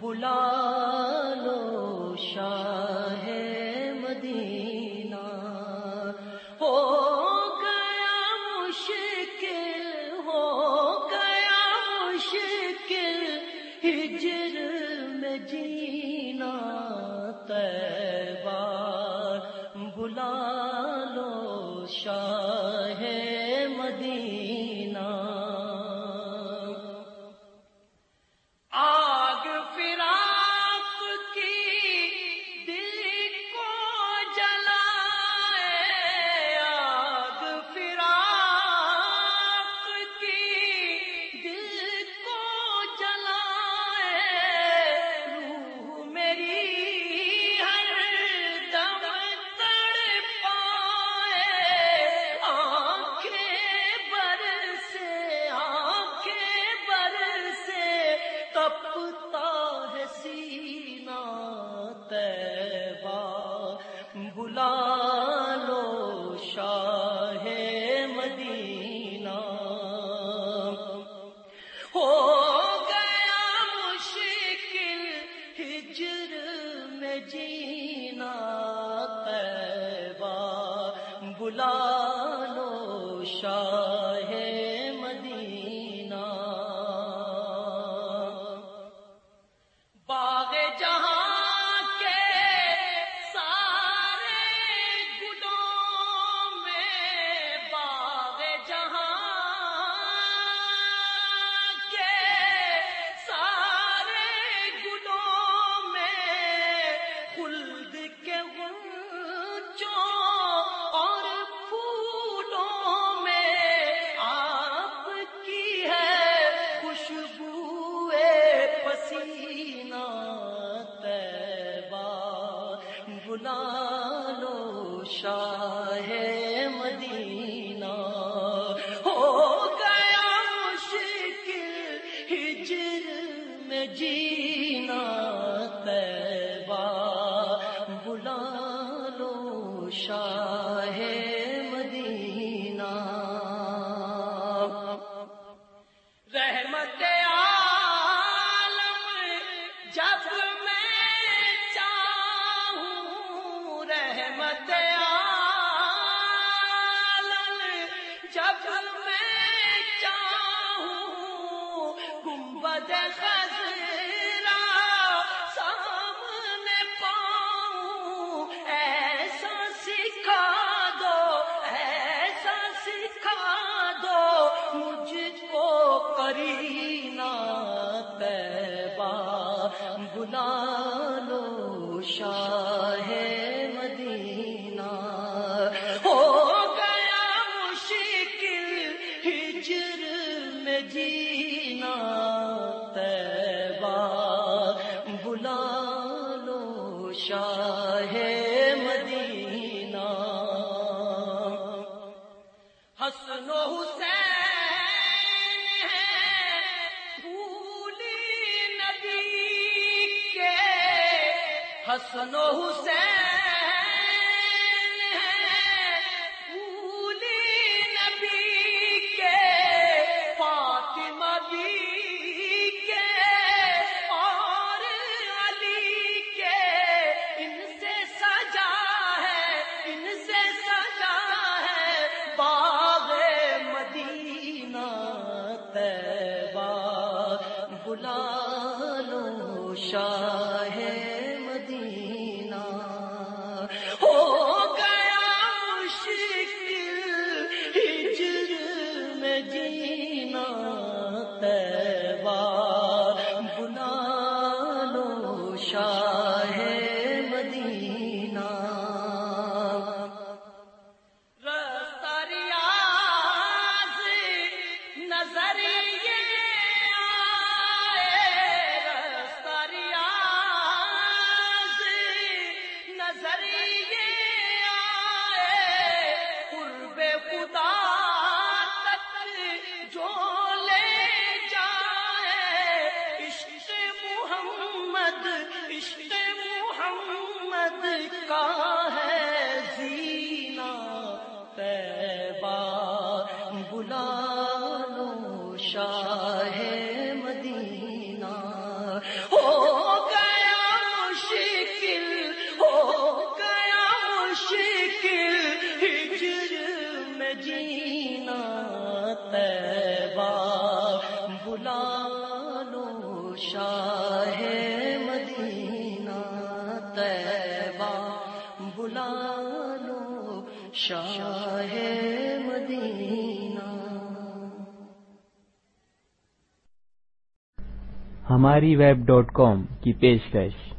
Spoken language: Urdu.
بلا ہے۔ دی گنبد سامنے ایسا سکھا دو ایسا سکھا دو مجھ کو شاہ حسن و حسین ہے۔ بھولی نبی کے۔ حسن و حسین طیبہ بلا لو شاہ شاہ مدینہ تیبا بلا لو شاہ مدینہ۔ ہماری ویب ڈاٹ کام کی پیج پیش